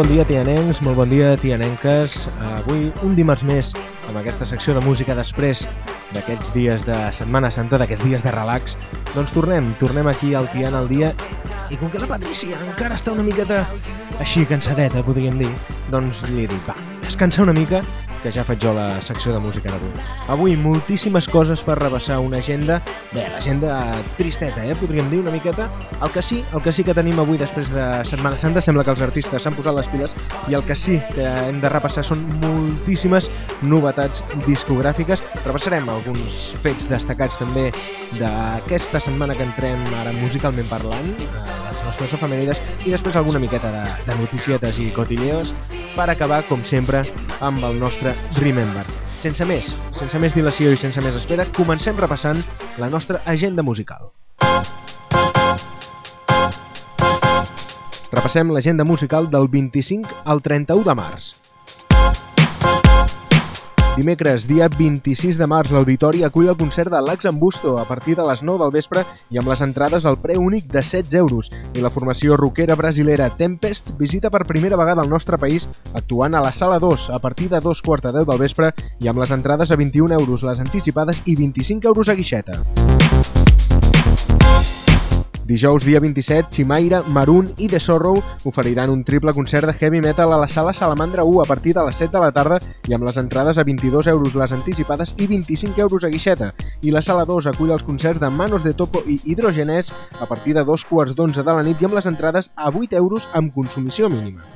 Bon dia, tianencs, molt bon dia, tianenques. Avui, un dimarts més, amb aquesta secció de música després d'aquests dies de Setmana Santa, d'aquests dies de relax, doncs tornem, tornem aquí al Tian al dia i com que la Patrícia encara està una miqueta així cansadeta, podríem dir, doncs li dic, va, descansa una mica que ja faig jo la secció de música d'avui. Avui moltíssimes coses per rebassar una agenda, bé, l'agenda tristeta, eh, podríem dir una miqueta. El que sí, el que sí que tenim avui després de Setmana Santa, sembla que els artistes s'han posat les piles i el que sí que hem de repassar són moltíssimes novetats discogràfiques. Repassarem alguns fets destacats també d'aquesta setmana que entrem ara musicalment parlant, les nostres efemèrides, i després alguna miqueta de, de noticietes i cotilleos per acabar, com sempre, amb el nostre Remember. Sense més, sense més dilació i sense més espera, comencem repassant la nostra agenda musical. Repassem l'agenda musical del 25 al 31 de març. Dimecres, dia 26 de març, l'Auditori acull el concert de Lax Busto a partir de les 9 del vespre i amb les entrades al preu únic de 16 euros. I la formació rockera brasilera Tempest visita per primera vegada el nostre país actuant a la Sala 2 a partir de dos quarts de 10 del vespre i amb les entrades a 21 euros les anticipades i 25 euros a guixeta. Dijous, dia 27, Chimaira, Maroon i The Sorrow oferiran un triple concert de heavy metal a la sala Salamandra 1 a partir de les 7 de la tarda i amb les entrades a 22 euros les anticipades i 25 euros a guixeta. I la sala 2 acull els concerts de Manos de Topo i Hidrogenès a partir de dos quarts d'onze de la nit i amb les entrades a 8 euros amb consumició mínima.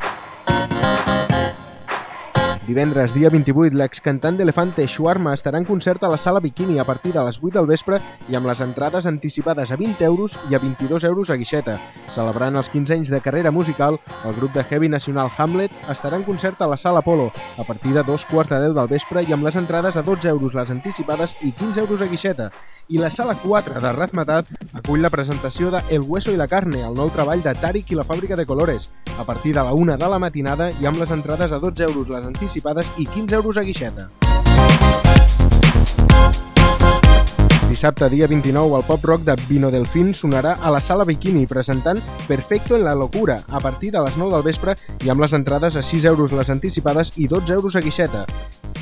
Divendres, dia 28, l'excantant d'Elefante Shuarma estarà en concert a la Sala Bikini a partir de les 8 del vespre i amb les entrades anticipades a 20 euros i a 22 euros a guixeta. Celebrant els 15 anys de carrera musical, el grup de heavy nacional Hamlet estarà en concert a la Sala Polo a partir de dos quarts de 10 del vespre i amb les entrades a 12 euros les anticipades i 15 euros a guixeta i la sala 4 de Razmetat acull la presentació de El Hueso i la Carne, el nou treball de Tarik i la Fàbrica de Colores, a partir de la 1 de la matinada i amb les entrades a 12 euros les anticipades i 15 euros a guixeta. Dissabte, dia 29, el pop-rock de Vino Delfín sonarà a la Sala Bikini presentant Perfecto en la Locura a partir de les 9 del vespre i amb les entrades a 6 euros les anticipades i 12 euros a guixeta.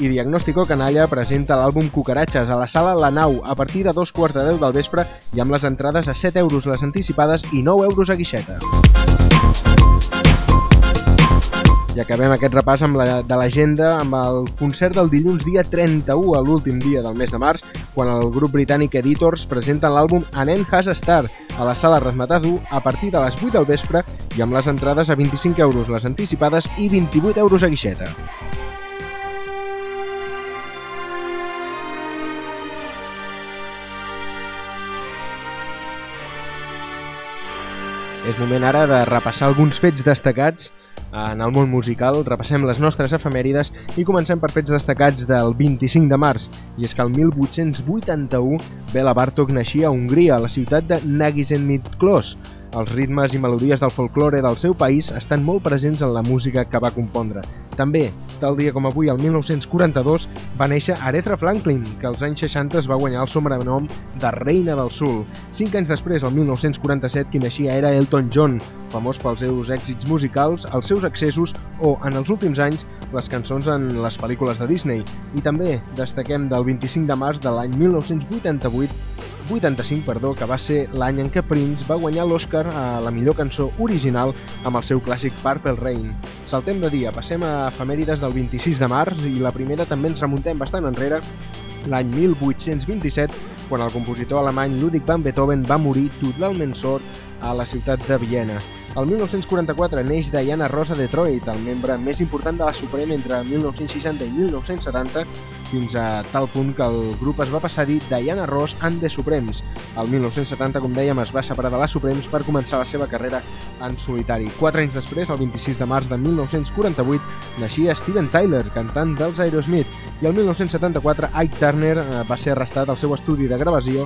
I Diagnóstico Canalla presenta l'àlbum Cucaratxes a la Sala La Nau a partir de dos quarts de 10 del vespre i amb les entrades a 7 euros les anticipades i 9 euros a guixeta. I acabem aquest repàs amb la, de l'agenda amb el concert del dilluns dia 31 a l'últim dia del mes de març, quan el grup britànic Editors presenta l'àlbum Anen Has a Star a la sala Rasmatadu a partir de les 8 del vespre i amb les entrades a 25 euros les anticipades i 28 euros a guixeta. És moment ara de repassar alguns fets destacats en el món musical, repassem les nostres efemèrides i comencem per fets destacats del 25 de març. I és que el 1881 Bela Bartok naixia a Hongria, a la ciutat de Nagizenmitklos, els ritmes i melodies del folklore del seu país estan molt presents en la música que va compondre. També, tal dia com avui, el 1942, va néixer Aretha Franklin, que als anys 60 es va guanyar el sobrenom de Reina del Sul. Cinc anys després, el 1947, qui naixia era Elton John, famós pels seus èxits musicals, els seus accessos o, en els últims anys, les cançons en les pel·lícules de Disney. I també destaquem del 25 de març de l'any 1988 85, perdó, que va ser l'any en què Prince va guanyar l'Oscar a la millor cançó original amb el seu clàssic Purple Rain. Saltem de dia, passem a efemèrides del 26 de març i la primera també ens remuntem bastant enrere, l'any 1827, quan el compositor alemany Ludwig van Beethoven va morir totalment sort a la ciutat de Viena. El 1944 neix Diana Ross a Detroit, el membre més important de la Suprema entre 1960 i 1970, fins a tal punt que el grup es va passar a dir Diana Ross and the Supremes. El 1970, com dèiem, es va separar de la Supremes per començar la seva carrera en solitari. Quatre anys després, el 26 de març de 1948, naixia Steven Tyler, cantant dels Aerosmith, i el 1974 Ike Turner eh, va ser arrestat al seu estudi de gravació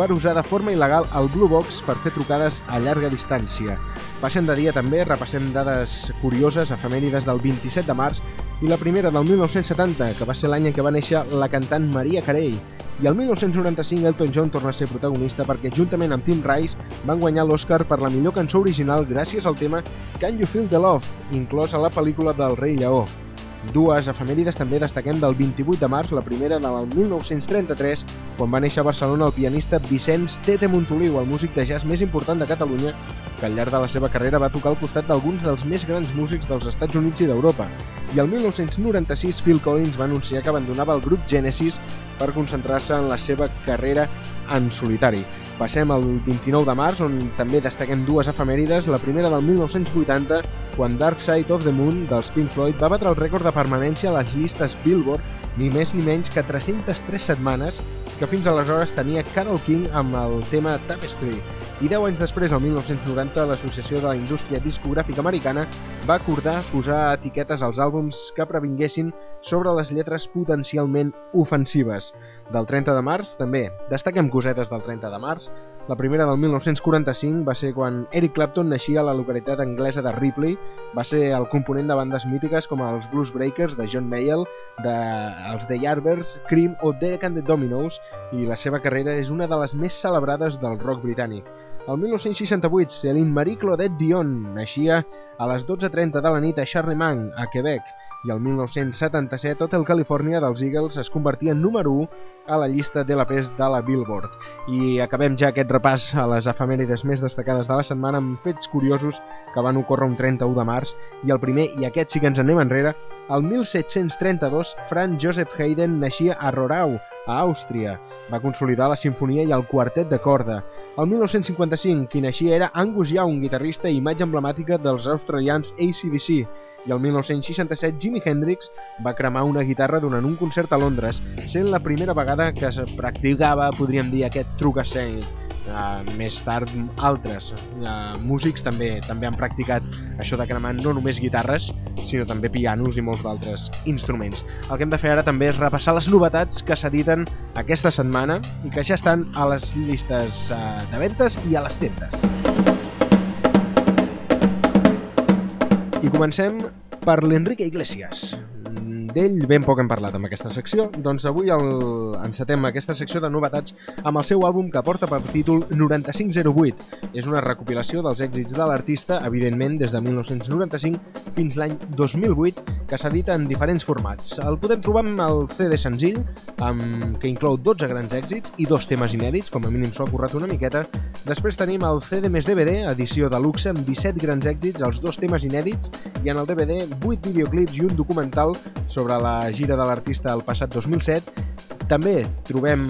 per usar de forma il·legal el Blue Box per fer trucades a llarga distància. Passem de dia també, repassem dades curioses, efemèrides del 27 de març, i la primera del 1970, que va ser l'any en què va néixer la cantant Maria Carey. I el 1995 Elton John torna a ser protagonista perquè juntament amb Tim Rice van guanyar l'Oscar per la millor cançó original gràcies al tema Can You Feel the Love, inclòs a la pel·lícula del Rei Lleó. Dues efemèrides també destaquem del 28 de març, la primera del 1933, quan va néixer a Barcelona el pianista Vicenç Tete Montoliu, el músic de jazz més important de Catalunya, que al llarg de la seva carrera va tocar al costat d'alguns dels més grans músics dels Estats Units i d'Europa. I el 1996 Phil Collins va anunciar que abandonava el grup Genesis per concentrar-se en la seva carrera en solitari. Passem al 29 de març, on també destaquem dues efemèrides. La primera del 1980, quan Dark Side of the Moon dels Pink Floyd va batre el rècord de permanència a les llistes Billboard ni més ni menys que 303 setmanes que fins aleshores tenia Carol King amb el tema Tapestry. I 10 anys després, el 1990, l'Associació de la Indústria Discogràfica Americana va acordar posar etiquetes als àlbums que previnguessin sobre les lletres potencialment ofensives. Del 30 de març, també, destaquem cosetes del 30 de març. La primera del 1945 va ser quan Eric Clapton naixia a la localitat anglesa de Ripley. Va ser el component de bandes mítiques com els Blues Breakers de John Mayall, de, els The Yardbirds, Cream o Derek and the Dominos i la seva carrera és una de les més celebrades del rock britànic. El 1968, Céline Marie Claudette Dion naixia a les 12.30 de la nit a Charlemagne, a Quebec, i el 1977 Hotel California dels Eagles es convertia en número 1 a la llista de la PES de la Billboard. I acabem ja aquest repàs a les efemèrides més destacades de la setmana amb fets curiosos que van ocórrer un 31 de març i el primer, i aquest sí que ens anem enrere, el 1732 Franz Joseph Haydn naixia a Rorau, a Àustria. Va consolidar la sinfonia i el quartet de corda. El 1955, qui naixia era Angus Young, guitarrista i imatge emblemàtica dels australians ACDC, i el 1967 Jimi Hendrix va cremar una guitarra durant un concert a Londres, sent la primera vegada que es practicava, podríem dir, aquest truc escènic. Uh, més tard altres uh, músics també també han practicat això de cremar no només guitarres, sinó també pianos i molts d'altres instruments. El que hem de fer ara també és repassar les novetats que s'editen aquesta setmana i que ja estan a les llistes uh, de ventes i a les tendes. I comencem per l'Enrique Iglesias d'ell ben poc hem parlat amb aquesta secció, doncs avui el... encetem aquesta secció de novetats amb el seu àlbum que porta per títol 9508. És una recopilació dels èxits de l'artista, evidentment des de 1995 fins l'any 2008, que s'edita en diferents formats. El podem trobar amb el CD senzill, amb... que inclou 12 grans èxits i dos temes inèdits, com a mínim s'ho ha currat una miqueta. Després tenim el CD més DVD, edició de luxe, amb 17 grans èxits, els dos temes inèdits, i en el DVD 8 videoclips i un documental sobre la gira de l'artista el passat 2007. També trobem,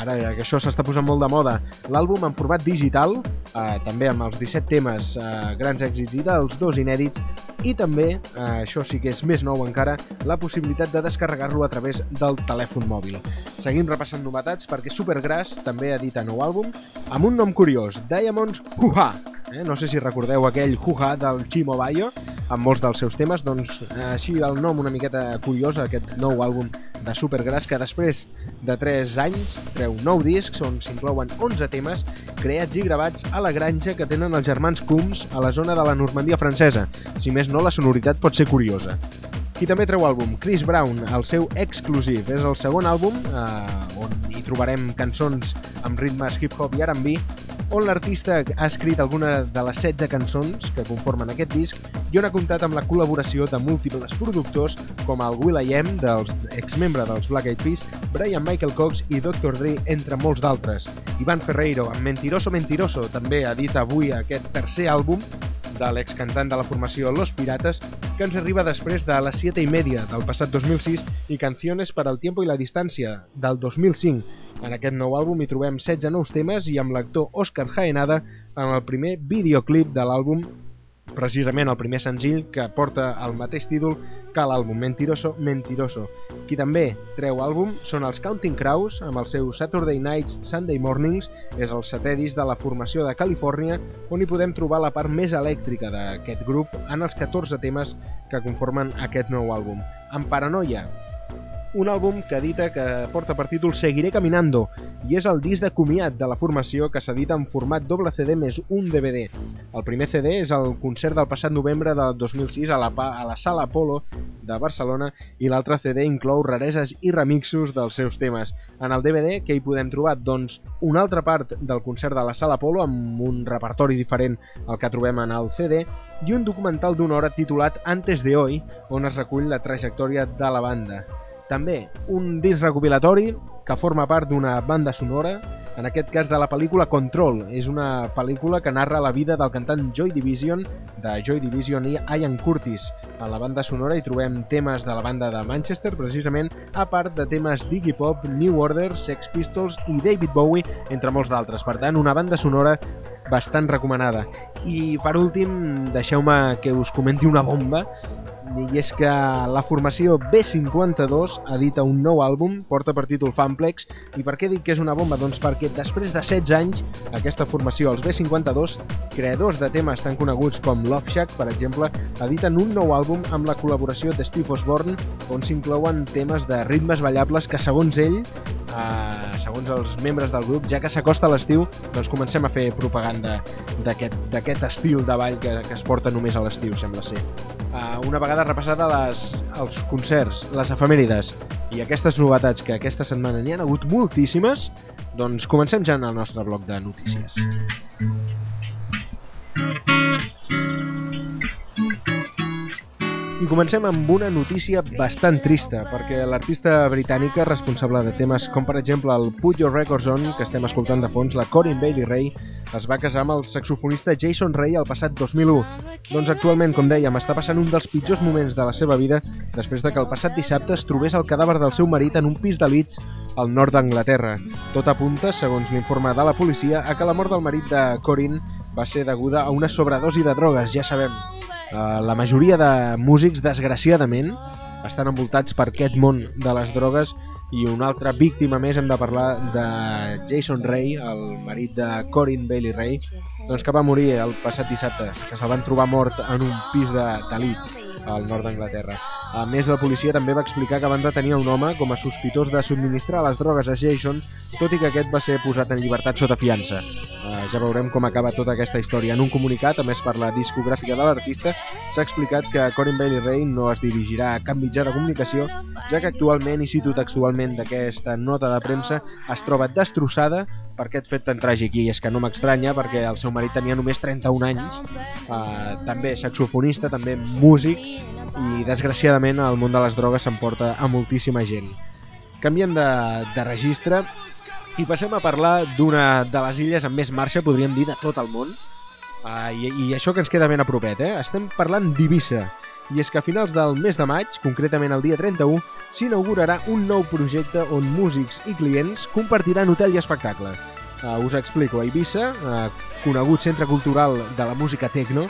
ara que això s'està posant molt de moda, l'àlbum en format digital, eh, també amb els 17 temes eh, grans èxits i dels dos inèdits, i també, eh, això sí que és més nou encara, la possibilitat de descarregar-lo a través del telèfon mòbil. Seguim repassant novetats perquè Supergrass també edita nou àlbum amb un nom curiós, Diamonds Huha. Eh? No sé si recordeu aquell Huha del Chimo Bayo, amb molts dels seus temes, doncs així el nom una miqueta curiós, aquest nou àlbum de Supergrass, que després de 3 anys treu 9 discs on s'inclouen 11 temes creats i gravats a la granja que tenen els germans Coombs a la zona de la Normandia francesa. Si més no, la sonoritat pot ser curiosa. Qui també treu àlbum, Chris Brown, el seu exclusiv. És el segon àlbum eh, on hi trobarem cançons amb ritmes hip-hop i R&B, on l'artista ha escrit alguna de les 16 cançons que conformen aquest disc i on ha comptat amb la col·laboració de múltiples productors com el Will.i.am, dels exmembre dels Black Eyed Peas, Brian Michael Cox i Dr. Dre, entre molts d'altres. Ivan Ferreiro, amb Mentiroso Mentiroso, també ha dit avui aquest tercer àlbum de l'excantant de la formació Los Pirates, que ens arriba després de les 7 i media del passat 2006 i Canciones per al tiempo i la distància del 2005. En aquest nou àlbum hi trobem 16 nous temes i amb l'actor Oscar Jaenada en el primer videoclip de l'àlbum precisament el primer senzill que porta el mateix títol que l'àlbum Mentiroso, Mentiroso. Qui també treu àlbum són els Counting Crows amb el seu Saturday Nights, Sunday Mornings, és el setè disc de la formació de Califòrnia on hi podem trobar la part més elèctrica d'aquest grup en els 14 temes que conformen aquest nou àlbum. Amb Paranoia, un àlbum que edita que porta per títol Seguiré Caminando i és el disc de comiat de la formació que s'edita en format doble CD més un DVD. El primer CD és el concert del passat novembre del 2006 a la, a la Sala Apolo de Barcelona i l'altre CD inclou rareses i remixos dels seus temes. En el DVD, què hi podem trobar? Doncs una altra part del concert de la Sala Apolo amb un repertori diferent al que trobem en el CD i un documental d'una hora titulat Antes de Hoy, on es recull la trajectòria de la banda. També un disc recopilatori que forma part d'una banda sonora, en aquest cas de la pel·lícula Control. És una pel·lícula que narra la vida del cantant Joy Division, de Joy Division i Ian Curtis. A la banda sonora hi trobem temes de la banda de Manchester, precisament, a part de temes d'Iggy Pop, New Order, Sex Pistols i David Bowie, entre molts d'altres. Per tant, una banda sonora bastant recomanada. I per últim, deixeu-me que us comenti una bomba i és que la formació B52 edita un nou àlbum, porta per títol Fanplex, i per què dic que és una bomba? Doncs perquè després de 16 anys, aquesta formació, els B52, creadors de temes tan coneguts com Love Shack, per exemple, editen un nou àlbum amb la col·laboració de Steve Osborne, on s'inclouen temes de ritmes ballables que, segons ell, eh, segons els membres del grup, ja que s'acosta l'estiu, doncs comencem a fer propaganda d'aquest estil de ball que, que es porta només a l'estiu, sembla ser. Uh, una vegada repassada les, els concerts, les efemèrides i aquestes novetats que aquesta setmana n'hi ha hagut moltíssimes, doncs comencem ja en el nostre bloc de notícies. I comencem amb una notícia bastant trista, perquè l'artista britànica responsable de temes com per exemple el Put Your Records On, que estem escoltant de fons, la Corinne Bailey Ray, es va casar amb el saxofonista Jason Ray el passat 2001. Doncs actualment, com dèiem, està passant un dels pitjors moments de la seva vida després de que el passat dissabte es trobés el cadàver del seu marit en un pis de Leeds al nord d'Anglaterra. Tot apunta, segons l'informe de la policia, a que la mort del marit de Corinne va ser deguda a una sobredosi de drogues, ja sabem. Uh, la majoria de músics, desgraciadament, estan envoltats per aquest món de les drogues i una altra víctima més hem de parlar de Jason Ray, el marit de Corinne Bailey Ray, doncs que va morir el passat dissabte, que se'l van trobar mort en un pis de, de Leeds, al nord d'Anglaterra. A més, la policia també va explicar que van detenir un home com a sospitós de subministrar les drogues a Jason, tot i que aquest va ser posat en llibertat sota fiança. Uh, ja veurem com acaba tota aquesta història. En un comunicat, a més per la discogràfica de l'artista, s'ha explicat que Corin Bailey Ray no es dirigirà a cap mitjà de comunicació, ja que actualment, i cito textualment d'aquesta nota de premsa, es troba destrossada per aquest fet tan tràgic i és que no m'estranya perquè el seu marit tenia només 31 anys, uh, també saxofonista, també músic i desgraciadament el món de les drogues s'emporta a moltíssima gent. Canviem de, de registre i passem a parlar d'una de les illes amb més marxa, podríem dir, de tot el món. Uh, i, I això que ens queda ben a propet, eh? Estem parlant d'Ibissa. I és que a finals del mes de maig, concretament el dia 31, s'inaugurarà un nou projecte on músics i clients compartiran hotel i espectacle. Uh, us explico, a Eivissa, uh, conegut centre cultural de la música techno,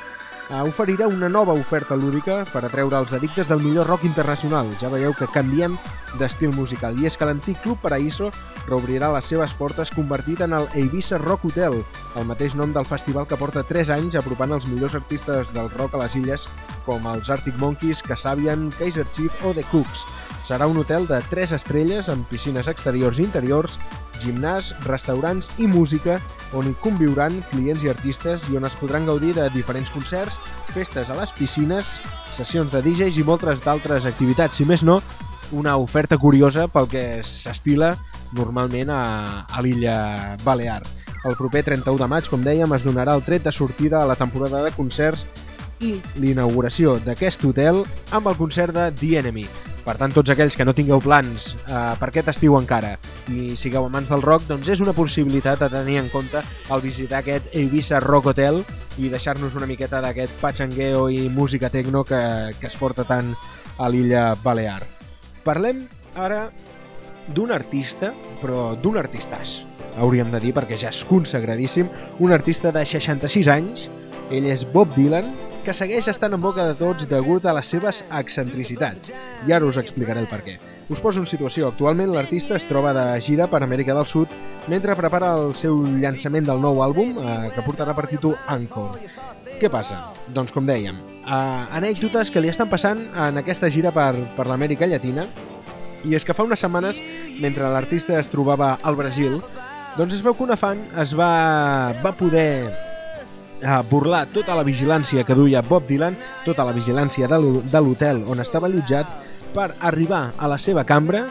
oferirà una nova oferta lúdica per atreure els addictes del millor rock internacional. Ja veieu que canviem d'estil musical. I és que l'antic Club Paraíso reobrirà les seves portes convertit en el Eivissa Rock Hotel, el mateix nom del festival que porta 3 anys apropant els millors artistes del rock a les illes com els Arctic Monkeys, Kasabian, Kaiser Chief o The Cooks. Serà un hotel de 3 estrelles amb piscines exteriors i interiors, gimnàs, restaurants i música on hi conviuran clients i artistes i on es podran gaudir de diferents concerts, festes a les piscines, sessions de DJs i moltes d'altres activitats. Si més no, una oferta curiosa pel que s'estila normalment a, a l'illa Balear. El proper 31 de maig, com dèiem, es donarà el tret de sortida a la temporada de concerts i l'inauguració d'aquest hotel amb el concert de The Enemy. Per tant, tots aquells que no tingueu plans eh, per aquest estiu encara i sigueu amants del rock, doncs és una possibilitat a tenir en compte al visitar aquest Ibiza Rock Hotel i deixar-nos una miqueta d'aquest patxangueo i música techno que, que es porta tant a l'illa Balear. Parlem ara d'un artista, però d'un artistàs, hauríem de dir, perquè ja és consagradíssim, un artista de 66 anys, ell és Bob Dylan, que segueix estant en boca de tots degut a les seves excentricitats. I ara us explicaré el per què. Us poso en situació. Actualment l'artista es troba de gira per Amèrica del Sud mentre prepara el seu llançament del nou àlbum eh, que portarà per títol Anchor. Què passa? Doncs com dèiem, eh, anècdotes que li estan passant en aquesta gira per, per l'Amèrica Llatina I és que fa unes setmanes, mentre l'artista es trobava al Brasil, doncs es veu que una fan es va, va poder eh, burlar tota la vigilància que duia Bob Dylan, tota la vigilància de l'hotel on estava allotjat, per arribar a la seva cambra,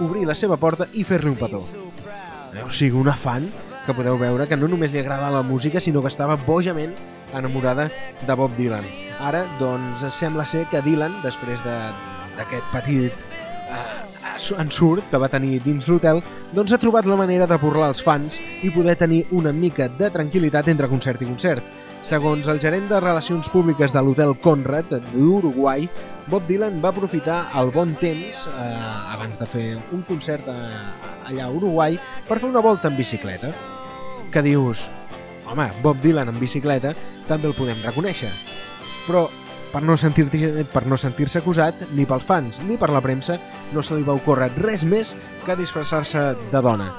obrir la seva porta i fer-li un petó. O sigui, una fan que podeu veure que no només li agrada la música, sinó que estava bojament enamorada de Bob Dylan. Ara, doncs, sembla ser que Dylan, després d'aquest de, petit eh, ensurt que va tenir dins l'hotel, doncs ha trobat la manera de burlar els fans i poder tenir una mica de tranquil·litat entre concert i concert. Segons el gerent de Relacions Públiques de l'Hotel Conrad d'Uruguai, Bob Dylan va aprofitar el bon temps, eh, abans de fer un concert a, allà a Uruguai, per fer una volta en bicicleta. Que dius, home, Bob Dylan en bicicleta també el podem reconèixer. Però per no sentir-se per no sentir acusat, ni pels fans ni per la premsa, no se li va ocórrer res més que disfressar-se de dona.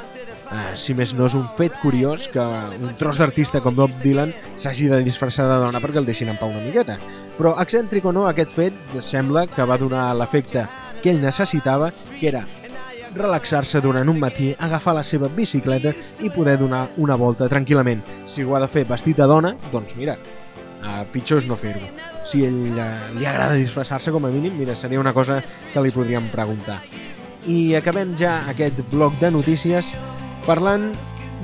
Uh, si més no és un fet curiós que un tros d'artista com Bob Dylan s'hagi de disfressar de dona perquè el deixin en pau una miqueta. Però excèntric o no, aquest fet sembla que va donar l'efecte que ell necessitava, que era relaxar-se durant un matí, agafar la seva bicicleta i poder donar una volta tranquil·lament. Si ho ha de fer vestit de dona, doncs mira, uh, pitjor és no fer-ho. Si ell uh, li agrada disfressar-se com a mínim, mira, seria una cosa que li podríem preguntar. I acabem ja aquest bloc de notícies parlant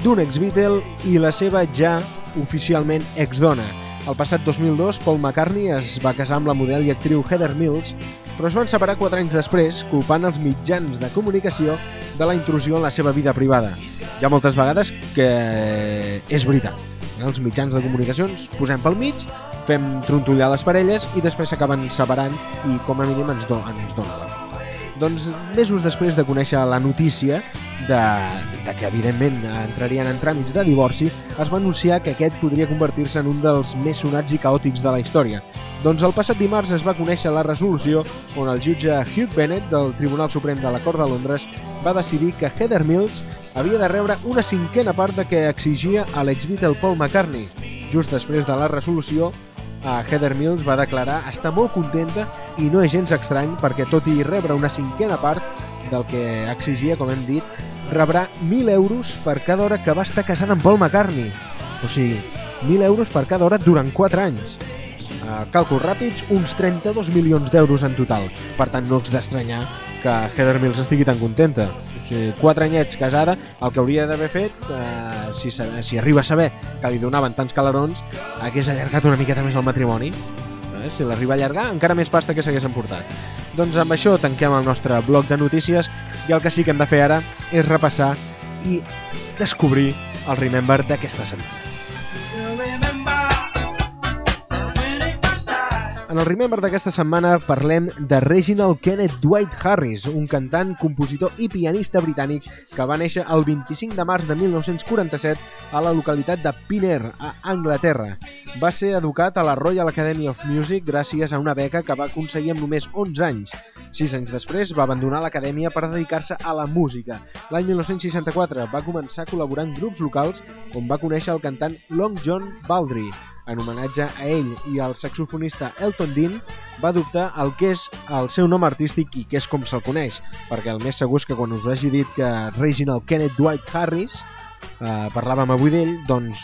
d'un ex-Beatle i la seva ja oficialment ex-dona. El passat 2002, Paul McCartney es va casar amb la model i actriu Heather Mills, però es van separar 4 anys després, culpant els mitjans de comunicació de la intrusió en la seva vida privada. Ha moltes vegades que és veritat. Els mitjans de comunicació ens posem pel mig, fem trontollar les parelles i després s'acaben separant i com a mínim ens, do, ens dona la doncs mesos després de conèixer la notícia de, de que evidentment entrarien en tràmits de divorci, es va anunciar que aquest podria convertir-se en un dels més sonats i caòtics de la història. Doncs el passat dimarts es va conèixer la resolució on el jutge Hugh Bennett del Tribunal Suprem de la Cort de Londres va decidir que Heather Mills havia de rebre una cinquena part de que exigia a l'ex-Beatle Paul McCartney. Just després de la resolució, a Heather Mills va declarar estar molt contenta i no és gens estrany perquè tot i rebre una cinquena part del que exigia, com hem dit, rebrà 1.000 euros per cada hora que va estar casada amb Paul McCartney. O sigui, 1.000 euros per cada hora durant 4 anys. A càlculs ràpids, uns 32 milions d'euros en total. Per tant, no ets d'estranyar que Heather Mills estigui tan contenta. Si quatre anyets casada, el que hauria d'haver fet, eh, si, si arriba a saber que li donaven tants calarons, hagués allargat una miqueta més el matrimoni. Eh, si l'arriba a allargar, encara més pasta que s'hagués emportat. Doncs amb això tanquem el nostre bloc de notícies i el que sí que hem de fer ara és repassar i descobrir el Remember d'aquesta setmana. El Remember d'aquesta setmana parlem de Reginald Kenneth Dwight Harris, un cantant, compositor i pianista britànic que va néixer el 25 de març de 1947 a la localitat de Piner, a Anglaterra. Va ser educat a la Royal Academy of Music gràcies a una beca que va aconseguir amb només 11 anys. Sis anys després va abandonar l'acadèmia per dedicar-se a la música. L'any 1964 va començar a col·laborar en grups locals on va conèixer el cantant Long John Baldry, en homenatge a ell i al saxofonista Elton Dean, va adoptar el que és el seu nom artístic i que és com se'l coneix, perquè el més segur és que quan us hagi dit que Reginald Kenneth Dwight Harris eh, parlàvem avui d'ell, doncs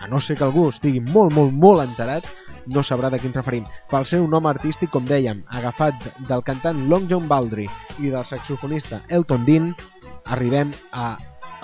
a no ser que algú estigui molt, molt, molt enterat, no sabrà de quin referim. Pel seu nom artístic, com dèiem, agafat del cantant Long John Baldry i del saxofonista Elton Dean, arribem a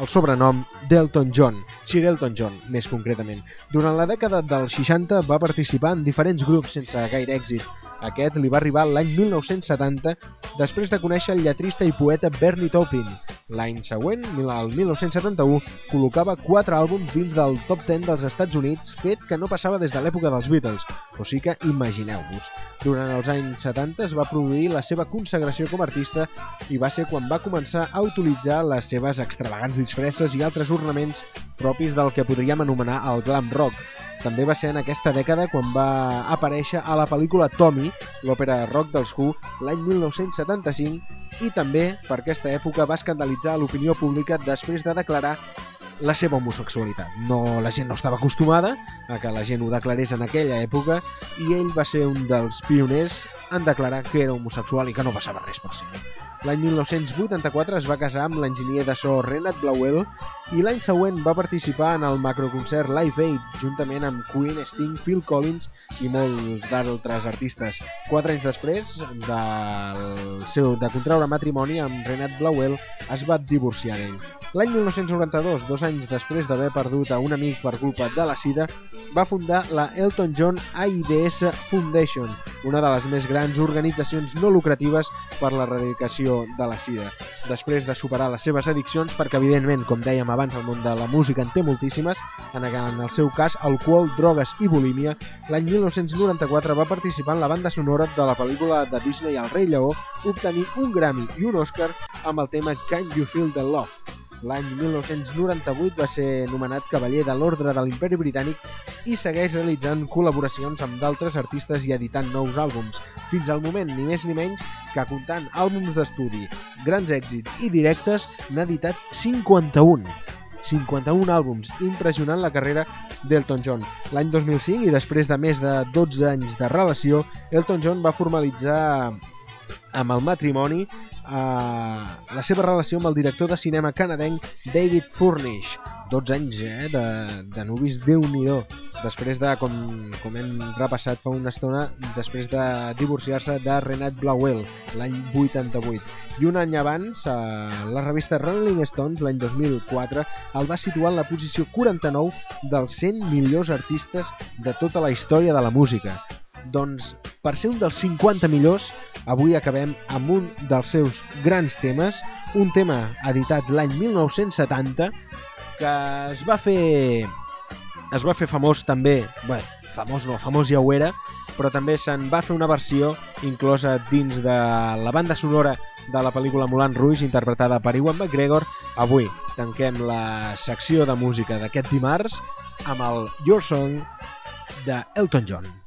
el sobrenom d'Elton John, Sir Elton John, més concretament. Durant la dècada dels 60 va participar en diferents grups sense gaire èxit. Aquest li va arribar l'any 1970 després de conèixer el lletrista i poeta Bernie Taupin. L'any següent, el 1971, col·locava quatre àlbums dins del top 10 dels Estats Units, fet que no passava des de l'època dels Beatles, o sí que imagineu-vos. Durant els anys 70 es va produir la seva consagració com a artista i va ser quan va començar a utilitzar les seves extravagants disfresses i altres ornaments propis del que podríem anomenar el glam rock. També va ser en aquesta dècada quan va aparèixer a la pel·lícula Tommy, l'òpera rock dels Who, l'any 1975, i també per aquesta època va escandalitzar l'opinió pública després de declarar la seva homosexualitat. No, la gent no estava acostumada a que la gent ho declarés en aquella època i ell va ser un dels pioners en declarar que era homosexual i que no passava res per ser. L'any 1984 es va casar amb l'enginyer de so Renat Blauel i l'any següent va participar en el macroconcert Live Aid juntament amb Queen, Sting, Phil Collins i molts d'altres artistes. Quatre anys després del seu, de contraure matrimoni amb Renat Blauel es va divorciar d'ell. L'any 1992, dos anys després d'haver perdut a un amic per culpa de la sida, va fundar la Elton John AIDS Foundation, una de les més grans organitzacions no lucratives per l'erradicació de la sida. Després de superar les seves addiccions, perquè evidentment, com dèiem abans, el món de la música en té moltíssimes, en el seu cas, alcohol, drogues i bulímia, l'any 1994 va participar en la banda sonora de la pel·lícula de Disney El rei lleó, obtenir un Grammy i un Oscar amb el tema Can You Feel the Love. L'any 1998 va ser nomenat Cavaller de l'Ordre de l'Imperi Britànic i segueix realitzant col·laboracions amb d'altres artistes i editant nous àlbums, fins al moment ni més ni menys que comptant àlbums d'estudi, grans èxits i directes n'ha editat 51. 51 àlbums, impressionant la carrera d'Elton John. L'any 2005, i després de més de 12 anys de relació, Elton John va formalitzar amb el matrimoni la seva relació amb el director de cinema canadenc David Furnish. 12 anys eh, de, de nuvis, déu nhi Després de, com, com hem repassat fa una estona, després de divorciar-se de Renat Blauel, l'any 88. I un any abans, eh, la revista Rolling Stones, l'any 2004, el va situar en la posició 49 dels 100 millors artistes de tota la història de la música. Doncs per ser un dels 50 millors, avui acabem amb un dels seus grans temes, un tema editat l'any 1970 que es va fer es va fer famós també, bé, famós no, famós ja ho era, però també se'n va fer una versió inclosa dins de la banda sonora de la pel·lícula Moulin Rouge interpretada per Iwan McGregor. Avui tanquem la secció de música d'aquest dimarts amb el Your Song de Elton John.